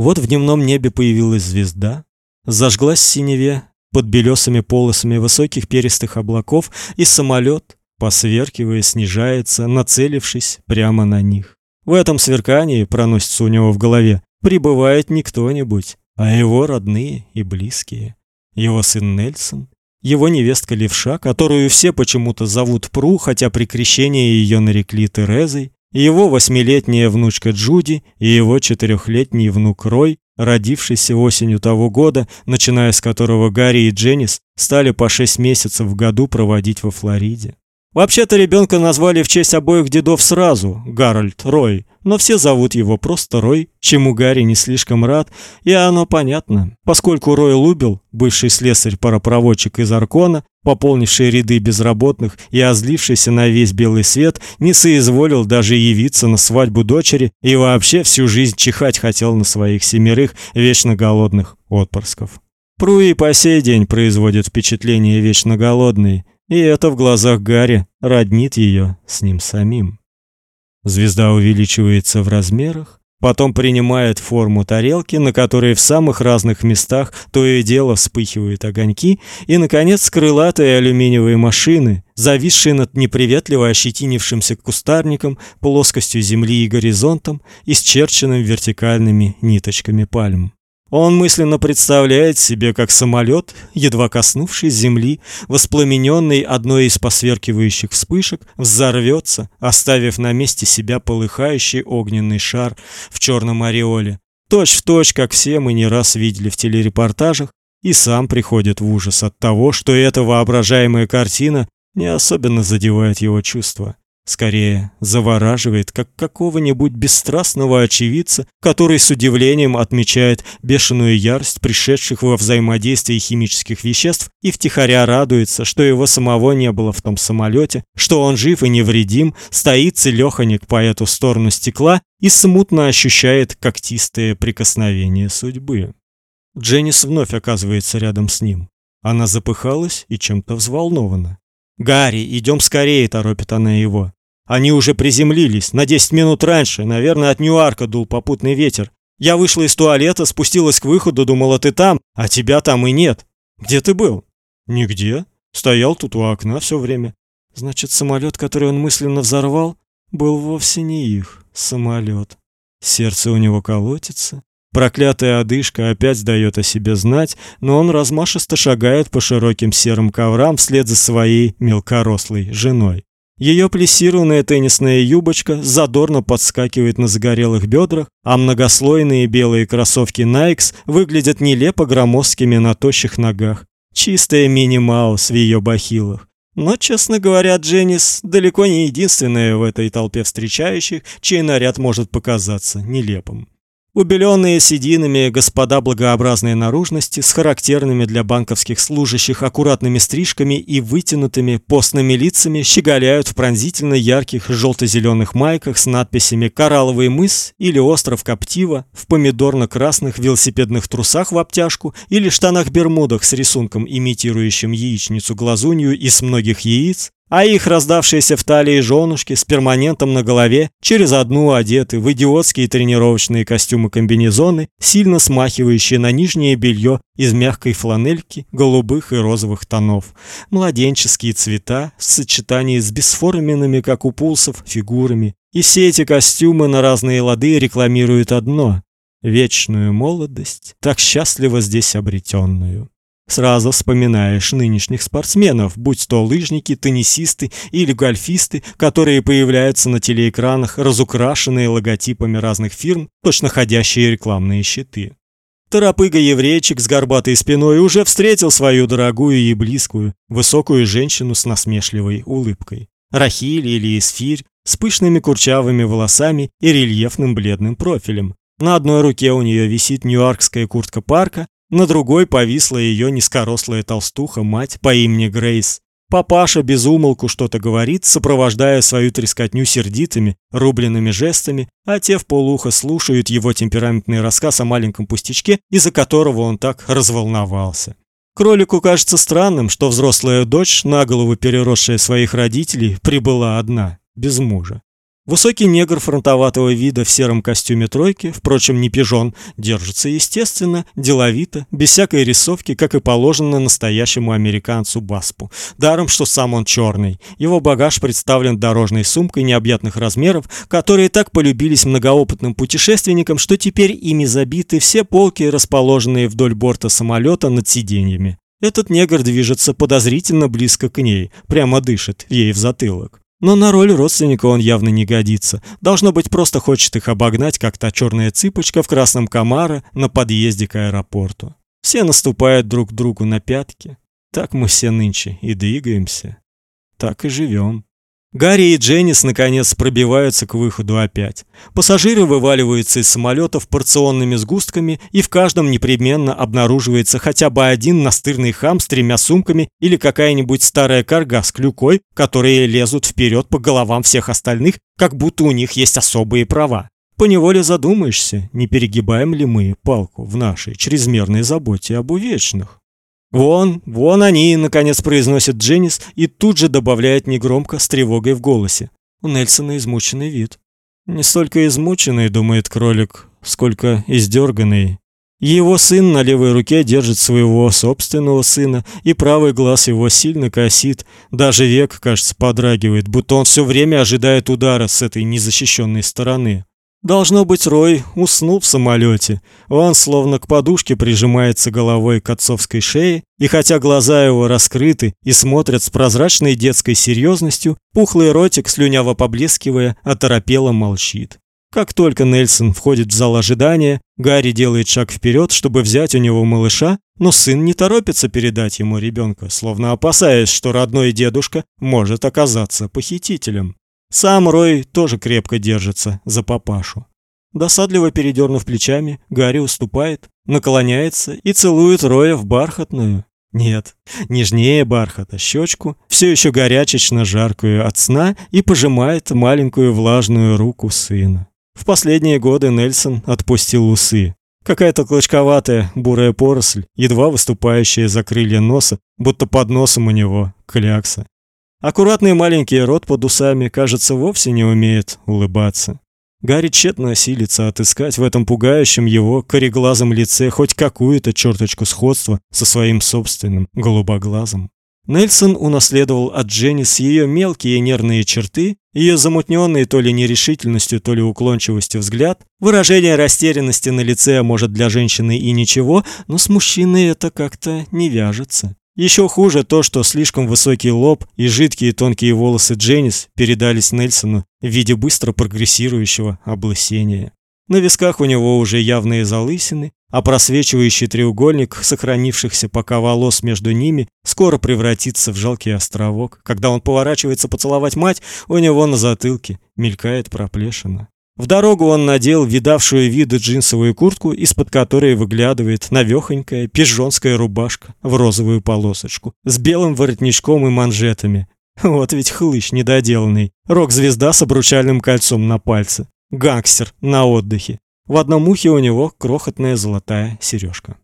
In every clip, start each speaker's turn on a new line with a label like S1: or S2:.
S1: Вот в дневном небе появилась звезда, зажглась синеве под белесыми полосами высоких перистых облаков, и самолет, посверкивая, снижается, нацелившись прямо на них. В этом сверкании проносится у него в голове прибывает не кто-нибудь, а его родные и близкие. Его сын Нельсон, его невестка Левша, которую все почему-то зовут Пру, хотя при крещении ее нарекли Терезой, его восьмилетняя внучка Джуди и его четырехлетний внук Рой, родившийся осенью того года, начиная с которого Гарри и Дженнис стали по шесть месяцев в году проводить во Флориде. Вообще-то ребенка назвали в честь обоих дедов сразу Гарольд Рой, но все зовут его просто Рой, чему Гарри не слишком рад, и оно понятно, поскольку Рой Лубил, бывший слесарь-паропроводчик из Аркона, пополнивший ряды безработных и озлившийся на весь белый свет, не соизволил даже явиться на свадьбу дочери и вообще всю жизнь чихать хотел на своих семерых вечно голодных отпрысков. Пруи по сей день производит впечатление вечно голодной, и это в глазах Гарри роднит ее с ним самим. Звезда увеличивается в размерах, потом принимает форму тарелки, на которой в самых разных местах то и дело вспыхивают огоньки, и наконец крылатые алюминиевые машины, зависшие над неприветливо ощетинившимся кустарником, плоскостью земли и горизонтом, исчерченным вертикальными ниточками пальм. Он мысленно представляет себе, как самолет, едва коснувшись земли, воспламененный одной из посверкивающих вспышек, взорвется, оставив на месте себя полыхающий огненный шар в черном ореоле. Точь в точь, как все мы не раз видели в телерепортажах, и сам приходит в ужас от того, что эта воображаемая картина не особенно задевает его чувства. Скорее, завораживает, как какого-нибудь бесстрастного очевидца, который с удивлением отмечает бешеную ярость пришедших во взаимодействие химических веществ и втихаря радуется, что его самого не было в том самолете, что он жив и невредим, стоит целёхонек по эту сторону стекла и смутно ощущает когтистое прикосновение судьбы. Дженнис вновь оказывается рядом с ним. Она запыхалась и чем-то взволнована. «Гарри, идем скорее!» – торопит она его. Они уже приземлились, на 10 минут раньше, наверное, от Ньюарка дул попутный ветер. Я вышла из туалета, спустилась к выходу, думала, ты там, а тебя там и нет. Где ты был? Нигде. Стоял тут у окна все время. Значит, самолет, который он мысленно взорвал, был вовсе не их самолет. Сердце у него колотится, Проклятая одышка опять дает о себе знать, но он размашисто шагает по широким серым коврам вслед за своей мелкорослой женой. Ее плессированная теннисная юбочка задорно подскакивает на загорелых бедрах, а многослойные белые кроссовки Nikes выглядят нелепо громоздкими на тощих ногах. Чистая мини-маус в ее бахилах. Но, честно говоря, Дженнис далеко не единственная в этой толпе встречающих, чей наряд может показаться нелепым. Убеленные сединами господа благообразной наружности с характерными для банковских служащих аккуратными стрижками и вытянутыми постными лицами щеголяют в пронзительно ярких желто-зеленых майках с надписями «Коралловый мыс» или «Остров Коптива», в помидорно-красных велосипедных трусах в обтяжку или штанах-бермудах с рисунком, имитирующим яичницу-глазунью из многих яиц, а их раздавшиеся в талии женушки с перманентом на голове, через одну одеты в идиотские тренировочные костюмы-комбинезоны, сильно смахивающие на нижнее белье из мягкой фланельки голубых и розовых тонов. Младенческие цвета в сочетании с бесформенными, как у пулсов, фигурами. И все эти костюмы на разные лады рекламируют одно – вечную молодость, так счастливо здесь обретенную. Сразу вспоминаешь нынешних спортсменов, будь то лыжники, теннисисты или гольфисты, которые появляются на телеэкранах, разукрашенные логотипами разных фирм, точно ходящие рекламные щиты. Торопыга-еврейчик с горбатой спиной уже встретил свою дорогую и близкую, высокую женщину с насмешливой улыбкой. Рахиль или Исфирь с пышными курчавыми волосами и рельефным бледным профилем. На одной руке у нее висит нью-йоркская куртка парка, на другой повисла ее низкорослая толстуха мать по имени Грейс. Папаша без умолку что-то говорит, сопровождая свою трескотню сердитыми, рубленными жестами, а те в полухо слушают его темпераментный рассказ о маленьком пустячке, из-за которого он так разволновался. Кролику кажется странным, что взрослая дочь, на голову переросшая своих родителей, прибыла одна, без мужа. Высокий негр фронтоватого вида в сером костюме тройки, впрочем, не пижон, держится естественно, деловито, без всякой рисовки, как и положено настоящему американцу Баспу. Даром, что сам он черный. Его багаж представлен дорожной сумкой необъятных размеров, которые так полюбились многоопытным путешественникам, что теперь ими забиты все полки, расположенные вдоль борта самолета над сиденьями. Этот негр движется подозрительно близко к ней, прямо дышит ей в затылок. Но на роль родственника он явно не годится. Должно быть, просто хочет их обогнать, как та черная цыпочка в красном комара на подъезде к аэропорту. Все наступают друг другу на пятки. Так мы все нынче и двигаемся. Так и живем. Гарри и Дженнис наконец пробиваются к выходу опять. Пассажиры вываливаются из самолетов порционными сгустками, и в каждом непременно обнаруживается хотя бы один настырный хам с тремя сумками или какая-нибудь старая карга с клюкой, которые лезут вперед по головам всех остальных, как будто у них есть особые права. Поневоле задумаешься, не перегибаем ли мы палку в нашей чрезмерной заботе об увечных. «Вон, вон они!» — наконец произносит Дженнис и тут же добавляет негромко, с тревогой в голосе. У Нельсона измученный вид. Не столько измученный, думает кролик, сколько издерганный. Его сын на левой руке держит своего собственного сына, и правый глаз его сильно косит, даже век, кажется, подрагивает, будто он все время ожидает удара с этой незащищенной стороны. Должно быть, Рой уснул в самолете. Он словно к подушке прижимается головой к отцовской шее, и хотя глаза его раскрыты и смотрят с прозрачной детской серьезностью, пухлый ротик, слюняво поблескивая, оторопело молчит. Как только Нельсон входит в зал ожидания, Гарри делает шаг вперед, чтобы взять у него малыша, но сын не торопится передать ему ребенка, словно опасаясь, что родной дедушка может оказаться похитителем. Сам Рой тоже крепко держится за папашу. Досадливо передернув плечами, Гарри уступает, наклоняется и целует Роя в бархатную. Нет, нежнее бархата щечку, все еще горячечно жаркую от сна, и пожимает маленькую влажную руку сына. В последние годы Нельсон отпустил усы. Какая-то клочковатая бурая поросль, едва выступающая за крылья носа, будто под носом у него клякса. Аккуратный маленький рот под усами, кажется, вовсе не умеет улыбаться. Гарри тщетно силится отыскать в этом пугающем его кореглазом лице хоть какую-то черточку сходства со своим собственным голубоглазым. Нельсон унаследовал от Дженни с ее мелкие нервные черты, ее замутненный то ли нерешительностью, то ли уклончивостью взгляд, выражение растерянности на лице, может, для женщины и ничего, но с мужчиной это как-то не вяжется. Еще хуже то, что слишком высокий лоб и жидкие тонкие волосы Дженнис передались Нельсону в виде быстро прогрессирующего облысения. На висках у него уже явные залысины, а просвечивающий треугольник сохранившихся пока волос между ними скоро превратится в жалкий островок. Когда он поворачивается поцеловать мать, у него на затылке мелькает проплешина. В дорогу он надел видавшую виды джинсовую куртку, из-под которой выглядывает навехонькая пижонская рубашка в розовую полосочку с белым воротничком и манжетами. Вот ведь хлыщ недоделанный. Рок-звезда с обручальным кольцом на пальце. Гангстер на отдыхе. В одном ухе у него крохотная золотая сережка.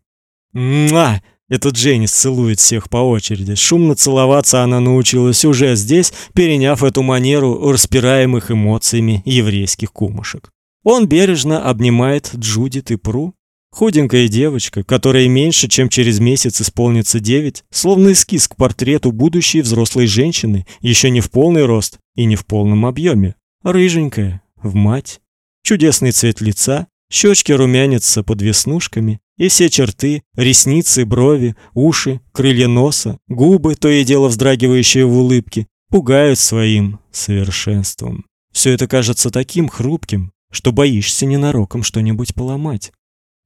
S1: Муа! Это Дженнис целует всех по очереди. Шумно целоваться она научилась уже здесь, переняв эту манеру распираемых эмоциями еврейских кумушек. Он бережно обнимает Джудит и Пру. Худенькая девочка, которой меньше, чем через месяц исполнится девять, словно эскиз к портрету будущей взрослой женщины, еще не в полный рост и не в полном объеме. Рыженькая, в мать. Чудесный цвет лица, щечки румянятся под веснушками, и все черты, ресницы, брови, уши, крылья носа, губы, то и дело вздрагивающие в улыбке, пугают своим совершенством. Все это кажется таким хрупким, что боишься ненароком что-нибудь поломать.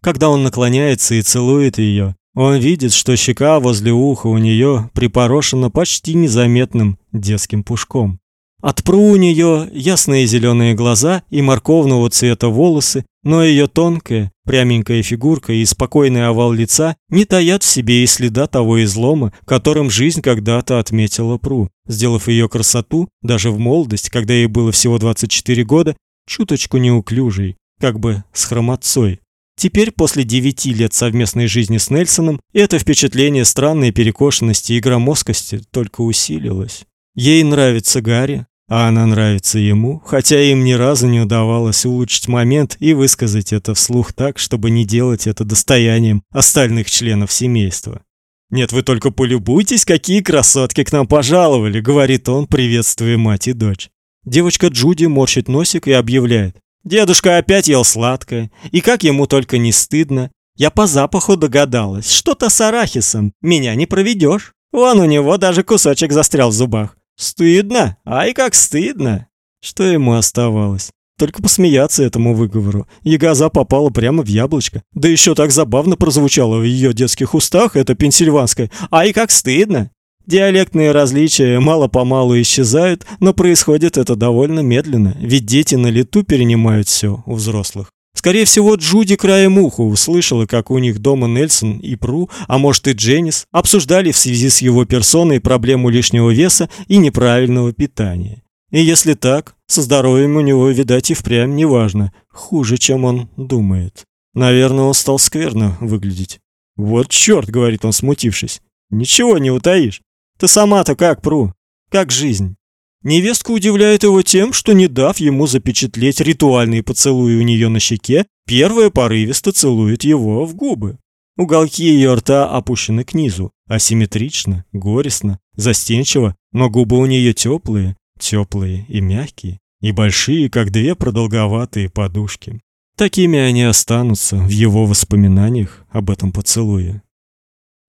S1: Когда он наклоняется и целует ее, он видит, что щека возле уха у нее припорошена почти незаметным детским пушком. От пру у нее ясные зеленые глаза и морковного цвета волосы, но ее тонкая, пряменькая фигурка и спокойный овал лица не таят в себе и следа того излома, которым жизнь когда-то отметила Пру, сделав ее красоту, даже в молодость, когда ей было всего 24 года, чуточку неуклюжей, как бы с хромотцой. Теперь, после девяти лет совместной жизни с Нельсоном, это впечатление странной перекошенности и громоздкости только усилилось. Ей нравится Гарри, А она нравится ему, хотя им ни разу не удавалось улучшить момент и высказать это вслух так, чтобы не делать это достоянием остальных членов семейства. Нет, вы только полюбуйтесь, какие красотки к нам пожаловали, говорит он, приветствуя мать и дочь. Девочка Джуди морщит носик и объявляет: "Дедушка опять ел сладкое, и как ему только не стыдно. Я по запаху догадалась, что-то с арахисом. Меня не проведешь. Вон у него даже кусочек застрял в зубах. Стыдно? Ай, как стыдно. Что ему оставалось? Только посмеяться этому выговору. Ягоза попала прямо в яблочко. Да еще так забавно прозвучало в ее детских устах это пенсильванское. Ай, как стыдно. Диалектные различия мало-помалу исчезают, но происходит это довольно медленно, ведь дети на лету перенимают все у взрослых. Скорее всего, Джуди краем уха услышала, как у них дома Нельсон и Пру, а может и Дженнис, обсуждали в связи с его персоной проблему лишнего веса и неправильного питания. И если так, со здоровьем у него, видать, и впрямь неважно, хуже, чем он думает. Наверное, он стал скверно выглядеть. «Вот черт!» — говорит он, смутившись. «Ничего не утаишь. Ты сама-то как, Пру? Как жизнь?» Невестка удивляет его тем, что не дав ему запечатлеть ритуальные поцелуи у нее на щеке, первая порывисто целует его в губы. Уголки ее рта опущены к низу, асимметрично, горестно, застенчиво, но губы у нее теплые, теплые и мягкие, и большие, как две продолговатые подушки. Такими они останутся в его воспоминаниях об этом поцелуе.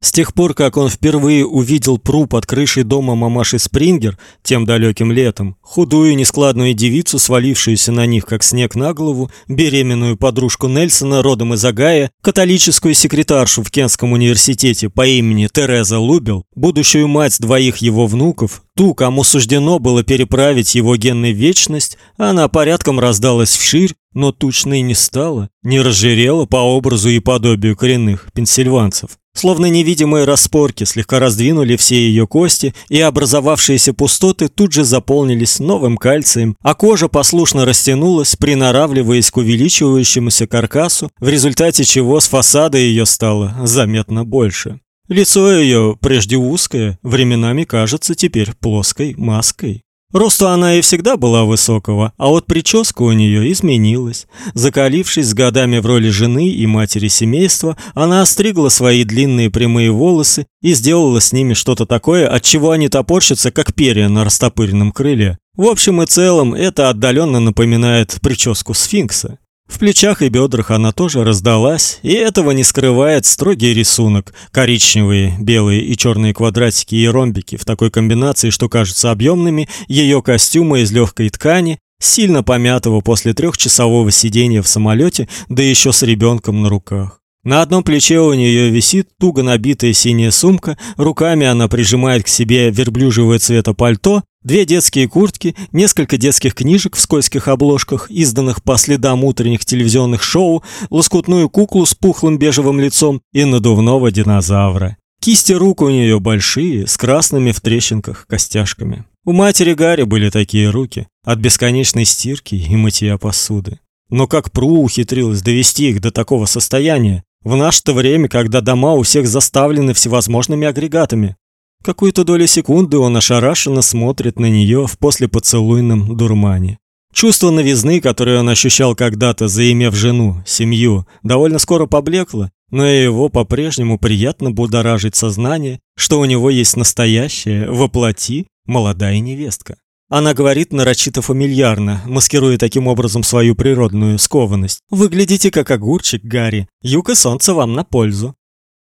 S1: С тех пор, как он впервые увидел Пру под крышей дома мамаши Спрингер тем далеким летом, худую нескладную девицу, свалившуюся на них как снег на голову, беременную подружку Нельсона родом из Агая, католическую секретаршу в Кентском университете по имени Тереза Лубел, будущую мать двоих его внуков, ту, кому суждено было переправить его генную вечность, она порядком раздалась вширь, но тучной не стала, не разжирела по образу и подобию коренных пенсильванцев. Словно невидимые распорки слегка раздвинули все ее кости, и образовавшиеся пустоты тут же заполнились новым кальцием, а кожа послушно растянулась, приноравливаясь к увеличивающемуся каркасу, в результате чего с фасада ее стало заметно больше. Лицо ее, прежде узкое, временами кажется теперь плоской маской. Росту она и всегда была высокого, а вот прическа у нее изменилась. Закалившись с годами в роли жены и матери семейства, она остригла свои длинные прямые волосы и сделала с ними что-то такое, от чего они топорщатся, как перья на растопыренном крыле. В общем и целом, это отдаленно напоминает прическу сфинкса. В плечах и бедрах она тоже раздалась, и этого не скрывает строгий рисунок: коричневые, белые и черные квадратики и ромбики в такой комбинации, что кажутся объемными, ее костюмы из легкой ткани, сильно помятого после трехчасового сидения в самолете, да еще с ребенком на руках. На одном плече у нее висит туго набитая синяя сумка, руками она прижимает к себе верблюжьего цвета пальто, две детские куртки, несколько детских книжек в скользких обложках, изданных по следам утренних телевизионных шоу, лоскутную куклу с пухлым бежевым лицом и надувного динозавра. Кисти рук у нее большие, с красными в трещинках костяшками. У матери Гарри были такие руки, от бесконечной стирки и мытья посуды. Но как Пру ухитрилась довести их до такого состояния, в наше-то время, когда дома у всех заставлены всевозможными агрегатами. Какую-то долю секунды он ошарашенно смотрит на нее в послепоцелуйном дурмане. Чувство новизны, которое он ощущал когда-то, заимев жену, семью, довольно скоро поблекло, но его по-прежнему приятно будоражит сознание, что у него есть настоящая, воплоти, молодая невестка. Она говорит нарочито фамильярно, маскируя таким образом свою природную скованность. Выглядите как огурчик, Гарри. Юг и солнце вам на пользу.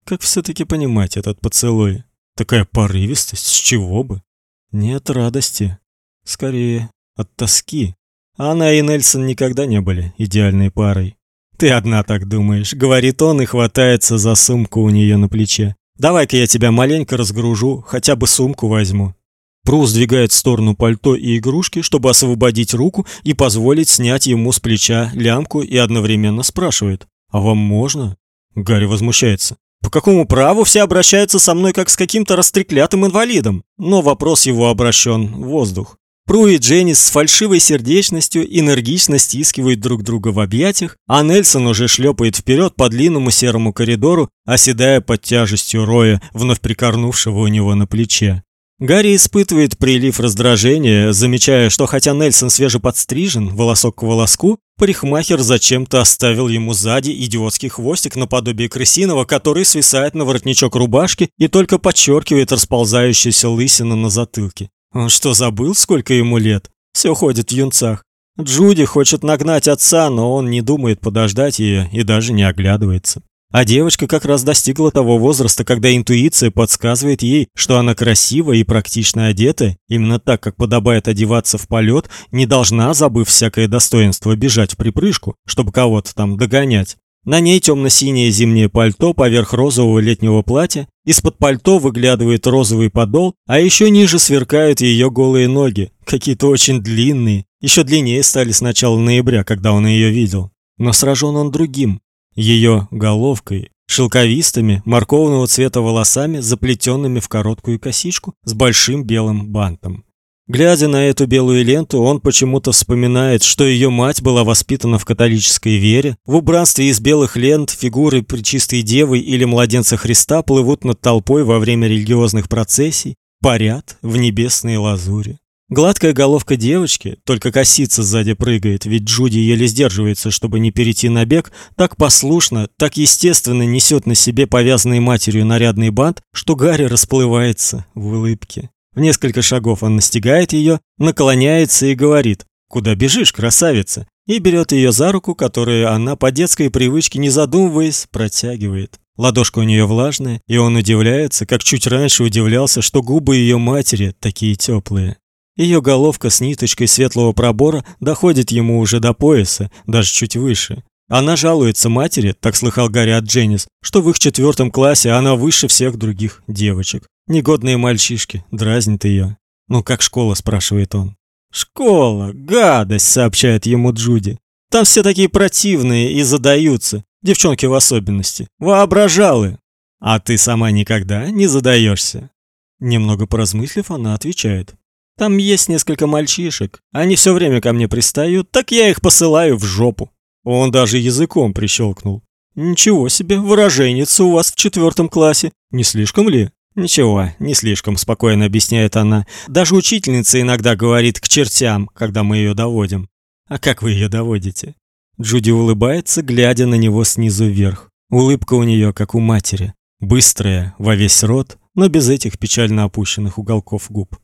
S1: Как все таки понимать этот поцелуй? Такая порывистость, с чего бы? Нет радости, скорее от тоски. Она и Нельсон никогда не были идеальной парой. Ты одна так думаешь, говорит он и хватается за сумку у нее на плече. Давай-ка я тебя маленько разгружу, хотя бы сумку возьму. Пру сдвигает в сторону пальто и игрушки, чтобы освободить руку и позволить снять ему с плеча лямку и одновременно спрашивает: "А вам можно?" Гарри возмущается. По какому праву все обращаются со мной как с каким-то растреклятым инвалидом? Но вопрос его обращен в воздух. Пру и Дженнис с фальшивой сердечностью энергично стискивают друг друга в объятиях, а Нельсон уже шлепает вперед по длинному серому коридору, оседая под тяжестью Роя, вновь прикорнувшего у него на плече. Гарри испытывает прилив раздражения, замечая, что хотя Нельсон свежеподстрижен, волосок к волоску, парикмахер зачем-то оставил ему сзади идиотский хвостик наподобие крысиного, который свисает на воротничок рубашки и только подчеркивает расползающуюся лысину на затылке. Он что, забыл, сколько ему лет? Все ходит в юнцах. Джуди хочет нагнать отца, но он не думает подождать ее и даже не оглядывается. А девочка как раз достигла того возраста, когда интуиция подсказывает ей, что она красиво и практично одета, именно так, как подобает одеваться в полет, не должна, забыв всякое достоинство, бежать в припрыжку, чтобы кого-то там догонять. На ней темно-синее зимнее пальто поверх розового летнего платья, из-под пальто выглядывает розовый подол, а еще ниже сверкают ее голые ноги, какие-то очень длинные, еще длиннее стали с начала ноября, когда он ее видел. Но сражен он другим, ее головкой, шелковистыми, морковного цвета волосами, заплетенными в короткую косичку с большим белым бантом. Глядя на эту белую ленту, он почему-то вспоминает, что ее мать была воспитана в католической вере. В убранстве из белых лент фигуры Пречистой Девы или младенца Христа плывут над толпой во время религиозных процессий, парят в небесной лазури. Гладкая головка девочки, только косица сзади прыгает, ведь Джуди еле сдерживается, чтобы не перейти на бег, так послушно, так естественно несет на себе повязанный матерью нарядный бант, что Гарри расплывается в улыбке. В несколько шагов он настигает ее, наклоняется и говорит: "Куда бежишь, красавица?" и берет ее за руку, которую она по детской привычке, не задумываясь, протягивает. Ладошка у нее влажная, и он удивляется, как чуть раньше удивлялся, что губы ее матери такие теплые. Ее головка с ниточкой светлого пробора доходит ему уже до пояса, даже чуть выше. Она жалуется матери, так слыхал Гарри от Дженнис, что в их четвертом классе она выше всех других девочек. Негодные мальчишки дразнят ее. «Ну как школа?» – спрашивает он. «Школа, гадость!» – сообщает ему Джуди. «Там все такие противные и задаются, девчонки в особенности, воображалы. А ты сама никогда не задаешься?» Немного поразмыслив, она отвечает. Там есть несколько мальчишек. Они все время ко мне пристают, так я их посылаю в жопу. Он даже языком прищелкнул. Ничего себе, выраженец у вас в четвертом классе. Не слишком ли? Ничего, не слишком, спокойно объясняет она. Даже учительница иногда говорит к чертям, когда мы ее доводим. А как вы ее доводите? Джуди улыбается, глядя на него снизу вверх. Улыбка у нее как у матери, быстрая, во весь рот, но без этих печально опущенных уголков губ.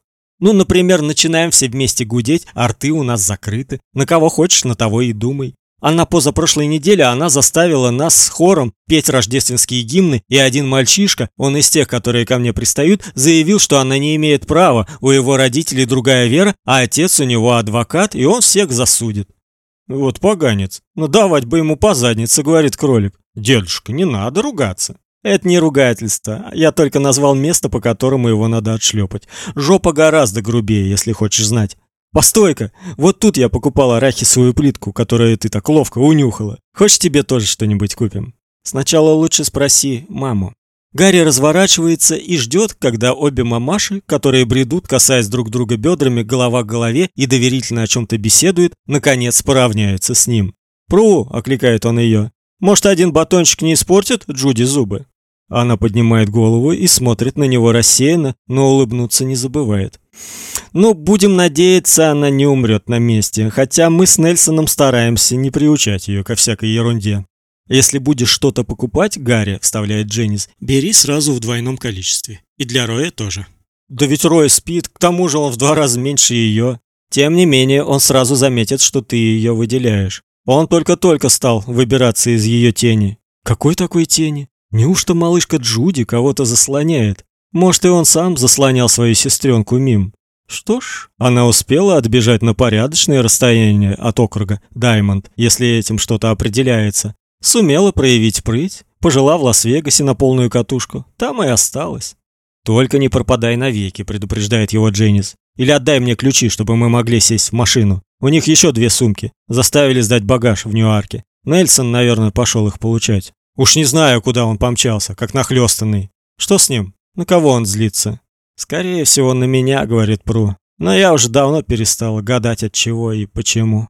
S1: Ну, например, начинаем все вместе гудеть, а рты у нас закрыты. На кого хочешь, на того и думай. А на позапрошлой неделе она заставила нас с хором петь рождественские гимны, и один мальчишка, он из тех, которые ко мне пристают, заявил, что она не имеет права, у его родителей другая вера, а отец у него адвокат, и он всех засудит. Вот поганец. Ну давать бы ему по заднице, говорит кролик. Дедушка, не надо ругаться. Это не ругательство. Я только назвал место, по которому его надо отшлепать. Жопа гораздо грубее, если хочешь знать. Постой-ка, вот тут я покупал арахисовую плитку, которую ты так ловко унюхала. Хочешь тебе тоже что-нибудь купим? Сначала лучше спроси маму. Гарри разворачивается и ждет, когда обе мамаши, которые бредут, касаясь друг друга бедрами, голова к голове и доверительно о чем то беседуют, наконец поравняются с ним. "Пру", окликает он ее. "Может, один батончик не испортит Джуди зубы?" Она поднимает голову и смотрит на него рассеянно, но улыбнуться не забывает. Ну, будем надеяться, она не умрет на месте, хотя мы с Нельсоном стараемся не приучать ее ко всякой ерунде. Если будешь что-то покупать, Гарри, вставляет Дженнис, бери сразу в двойном количестве. И для Роя тоже. Да ведь Рой спит, к тому же он в два раза меньше ее. Тем не менее, он сразу заметит, что ты ее выделяешь. Он только-только стал выбираться из ее тени. Какой такой тени? Неужто малышка Джуди кого-то заслоняет? Может, и он сам заслонял свою сестренку Мим? Что ж, она успела отбежать на порядочное расстояние от округа Даймонд, если этим что-то определяется. Сумела проявить прыть, пожила в Лас-Вегасе на полную катушку. Там и осталась. Только не пропадай навеки, предупреждает его Дженнис. Или отдай мне ключи, чтобы мы могли сесть в машину. У них еще две сумки. Заставили сдать багаж в Ньюарке. Нельсон, наверное, пошел их получать. Уж не знаю, куда он помчался, как нахлёстанный. Что с ним? На кого он злится? Скорее всего, на меня, говорит Пру. Но я уже давно перестал гадать от чего и почему.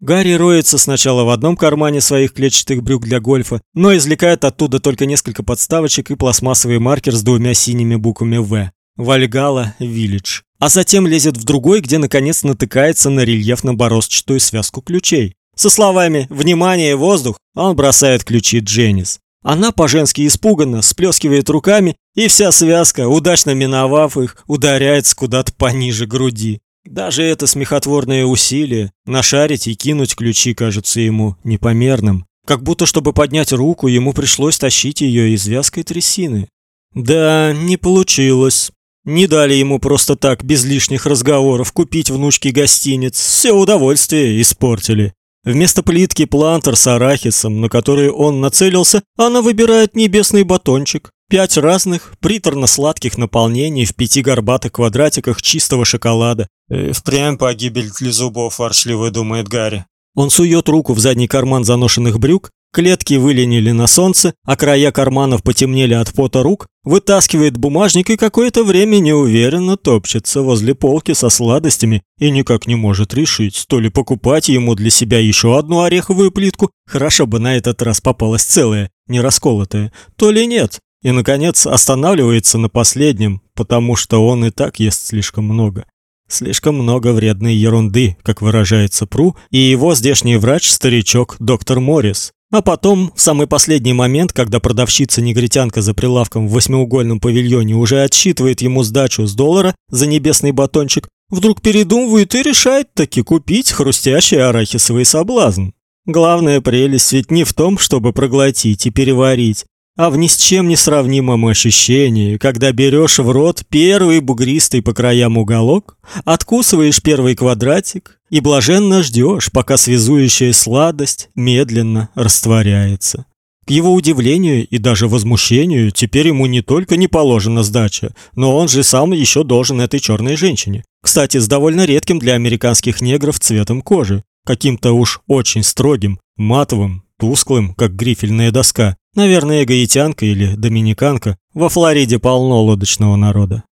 S1: Гарри роется сначала в одном кармане своих клетчатых брюк для гольфа, но извлекает оттуда только несколько подставочек и пластмассовый маркер с двумя синими буквами В. Вальгала Виллидж, а затем лезет в другой, где наконец натыкается на рельефно-бороздчатую связку ключей. Со словами «Внимание, воздух!» он бросает ключи Дженнис. Она по-женски испуганно сплескивает руками, и вся связка, удачно миновав их, ударяется куда-то пониже груди. Даже это смехотворное усилие нашарить и кинуть ключи кажется ему непомерным, как будто чтобы поднять руку, ему пришлось тащить ее из вязкой трясины. Да, не получилось. Не дали ему просто так, без лишних разговоров, купить внучке гостиниц. Все удовольствие испортили. Вместо плитки плантер с арахисом, на который он нацелился, она выбирает небесный батончик. Пять разных приторно-сладких наполнений в пяти горбатых квадратиках чистого шоколада. «И впрямь погибель для зубов», – ворчливо думает Гарри. Он сует руку в задний карман заношенных брюк, Клетки выленили на солнце, а края карманов потемнели от пота рук, вытаскивает бумажник и какое-то время неуверенно топчется возле полки со сладостями и никак не может решить, то ли покупать ему для себя еще одну ореховую плитку, хорошо бы на этот раз попалась целая, не расколотая, то ли нет. И наконец останавливается на последнем, потому что он и так ест слишком много. Слишком много вредной ерунды, как выражается Пру, и его здешний врач старичок доктор Моррис. А потом, в самый последний момент, когда продавщица-негритянка за прилавком в восьмиугольном павильоне уже отсчитывает ему сдачу с доллара за небесный батончик, вдруг передумывает и решает таки купить хрустящий арахисовый соблазн. Главная прелесть ведь не в том, чтобы проглотить и переварить, а в ни с чем не сравнимом ощущении, когда берешь в рот первый бугристый по краям уголок, откусываешь первый квадратик и блаженно ждешь, пока связующая сладость медленно растворяется. К его удивлению и даже возмущению, теперь ему не только не положена сдача, но он же сам еще должен этой черной женщине. Кстати, с довольно редким для американских негров цветом кожи, каким-то уж очень строгим, матовым, тусклым, как грифельная доска. Наверное, гаитянка или доминиканка. Во Флориде полно лодочного народа.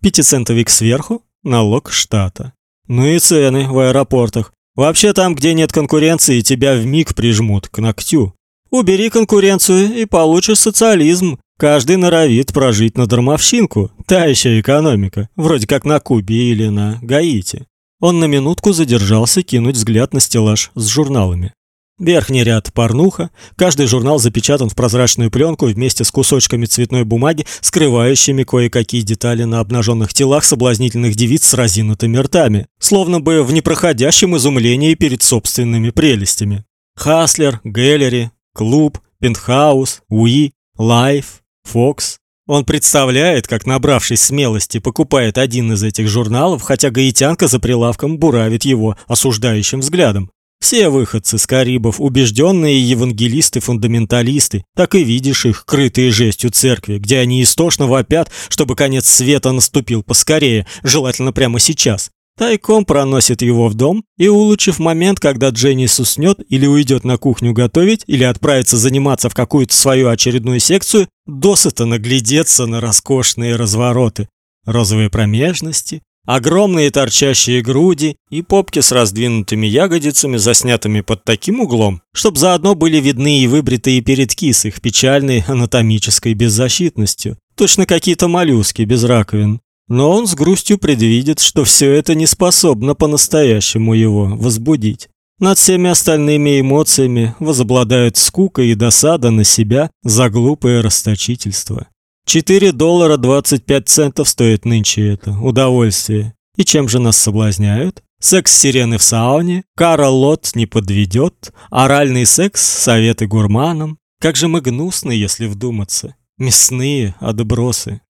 S1: Пятицентовик сверху налог штата. Ну и цены в аэропортах. Вообще там, где нет конкуренции, тебя в миг прижмут к ногтю. Убери конкуренцию и получишь социализм. Каждый норовит прожить на дармовщинку. Та еще экономика, вроде как на Кубе или на Гаити. Он на минутку задержался кинуть взгляд на стеллаж с журналами. Верхний ряд порнуха, каждый журнал запечатан в прозрачную пленку вместе с кусочками цветной бумаги, скрывающими кое-какие детали на обнаженных телах соблазнительных девиц с разинутыми ртами, словно бы в непроходящем изумлении перед собственными прелестями. Hustler, Gallery, Club, Penthouse, Oui, Live, Fox. Он представляет, как, набравшись смелости, покупает один из этих журналов, хотя гаитянка за прилавком буравит его осуждающим взглядом. Все выходцы с Карибов убежденные евангелисты-фундаменталисты. Так и видишь их, крытые жестью церкви, где они истошно вопят, чтобы конец света наступил поскорее, желательно прямо сейчас. Тайком проносит его в дом и, улучив момент, когда Дженнис уснет или уйдет на кухню готовить, или отправится заниматься в какую-то свою очередную секцию, досыта наглядеться на роскошные развороты. Розовые промежности, Огромные торчащие груди и попки с раздвинутыми ягодицами, заснятыми под таким углом, чтобы заодно были видны и выбритые передки с их печальной анатомической беззащитностью. Точно какие-то моллюски без раковин. Но он с грустью предвидит, что все это не способно по-настоящему его возбудить. Над всеми остальными эмоциями возобладают скука и досада на себя за глупое расточительство. 4 доллара 25 центов стоит нынче это удовольствие. И чем же нас соблазняют? Секс-сирены в сауне, кара лот не подведет, оральный секс, советы гурманам. Как же мы гнусны, если вдуматься. Мясные отбросы.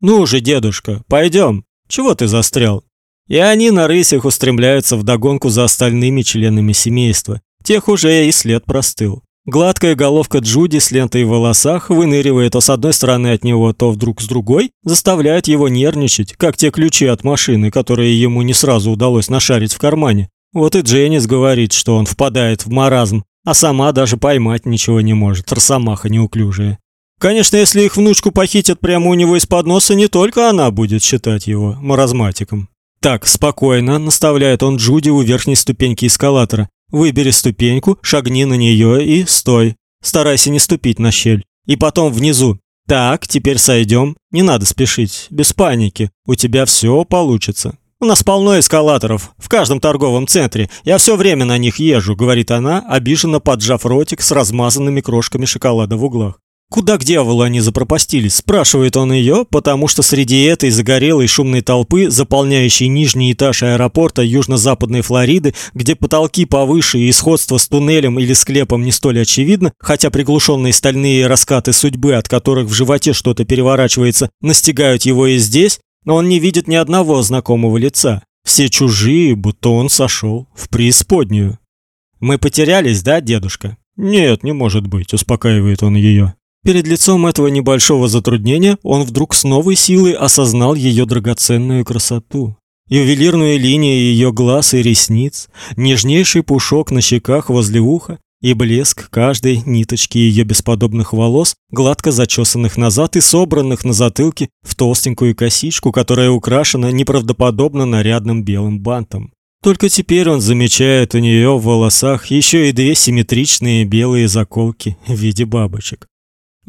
S1: Ну же, дедушка, пойдем. Чего ты застрял? И они на рысях устремляются в догонку за остальными членами семейства. Тех уже и след простыл. Гладкая головка Джуди с лентой в волосах выныривает то с одной стороны от него, то вдруг с другой, заставляет его нервничать, как те ключи от машины, которые ему не сразу удалось нашарить в кармане. Вот и Дженнис говорит, что он впадает в маразм, а сама даже поймать ничего не может, росомаха неуклюжая. Конечно, если их внучку похитят прямо у него из-под носа, не только она будет считать его маразматиком. Так, спокойно, наставляет он Джуди у верхней ступеньки эскалатора. Выбери ступеньку, шагни на нее и стой. Старайся не ступить на щель. И потом внизу. Так, теперь сойдем. Не надо спешить, без паники. У тебя все получится. У нас полно эскалаторов в каждом торговом центре. Я все время на них езжу, говорит она, обиженно поджав ротик с размазанными крошками шоколада в углах. Куда к дьяволу они запропастились? спрашивает он ее, потому что среди этой загорелой шумной толпы, заполняющей нижний этаж аэропорта южно-западной Флориды, где потолки повыше и сходство с туннелем или склепом не столь очевидно, хотя приглушенные стальные раскаты судьбы, от которых в животе что-то переворачивается, настигают его и здесь, но он не видит ни одного знакомого лица. Все чужие, будто он сошел в преисподнюю. Мы потерялись, да, дедушка? Нет, не может быть, успокаивает он ее. Перед лицом этого небольшого затруднения он вдруг с новой силой осознал ее драгоценную красоту. Ювелирную линию ее глаз и ресниц, нежнейший пушок на щеках возле уха, и блеск каждой ниточки ее бесподобных волос, гладко зачесанных назад и собранных на затылке в толстенькую косичку, которая украшена неправдоподобно нарядным белым бантом. Только теперь он замечает у нее в волосах еще и две симметричные белые заколки в виде бабочек.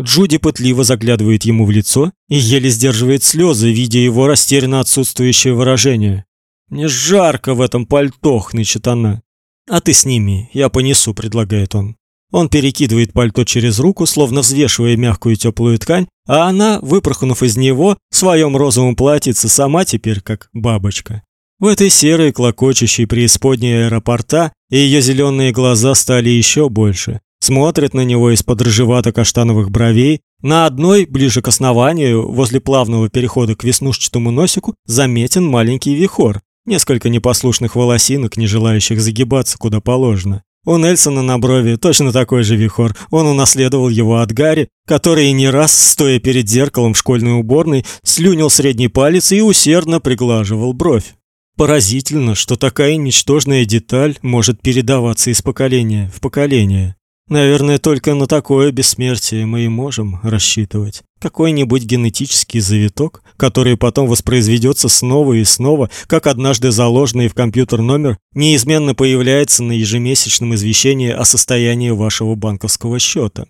S1: Джуди пытливо заглядывает ему в лицо и еле сдерживает слезы, видя его растерянно отсутствующее выражение. «Мне жарко в этом пальто», — хнычет она. «А ты сними, я понесу», — предлагает он. Он перекидывает пальто через руку, словно взвешивая мягкую теплую ткань, а она, выпорхнув из него, в своем розовом платьице сама теперь как бабочка. В этой серой, клокочущей преисподней аэропорта ее зеленые глаза стали еще больше. Смотрят на него из-под рыжевато-каштановых бровей. На одной, ближе к основанию, возле плавного перехода к веснушчатому носику, заметен маленький вихор. Несколько непослушных волосинок, не желающих загибаться куда положено. У Нельсона на брови точно такой же вихор. Он унаследовал его от Гарри, который не раз, стоя перед зеркалом в школьной уборной, слюнил средний палец и усердно приглаживал бровь. Поразительно, что такая ничтожная деталь может передаваться из поколения в поколение. Наверное, только на такое бессмертие мы и можем рассчитывать. Какой-нибудь генетический завиток, который потом воспроизведется снова и снова, как однажды заложенный в компьютер номер, неизменно появляется на ежемесячном извещении о состоянии вашего банковского счета.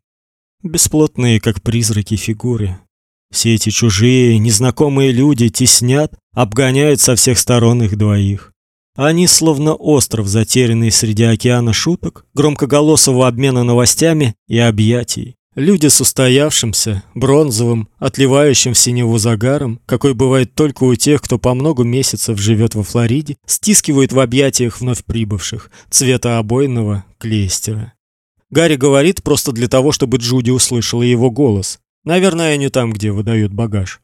S1: Бесплотные, как призраки фигуры. Все эти чужие, незнакомые люди теснят, обгоняют со всех сторон их двоих. Они словно остров, затерянный среди океана шуток, громкоголосого обмена новостями и объятий. Люди с устоявшимся, бронзовым, отливающим в синеву загаром, какой бывает только у тех, кто по много месяцев живет во Флориде, стискивают в объятиях вновь прибывших, цвета обойного клейстера. Гарри говорит просто для того, чтобы Джуди услышала его голос. Наверное, не там, где выдают багаж.